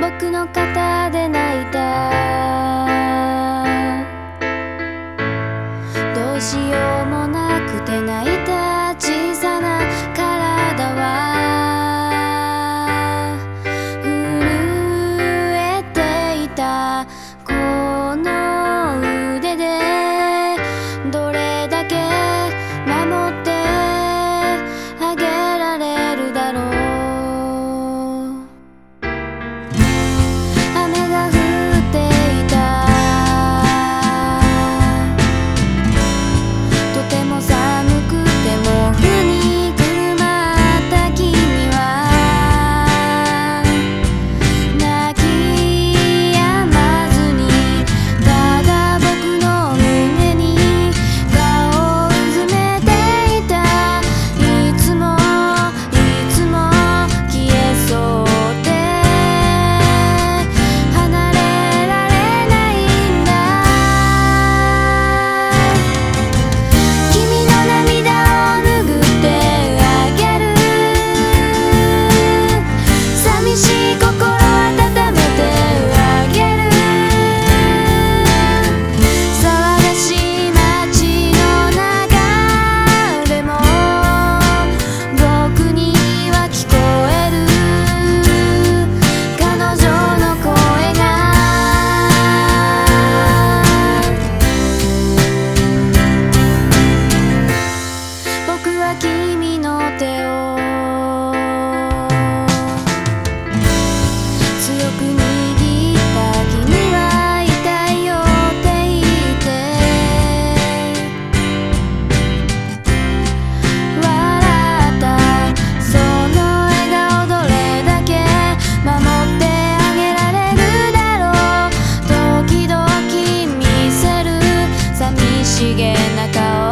僕の肩で泣いた。どうしようもなくて泣いた。げな顔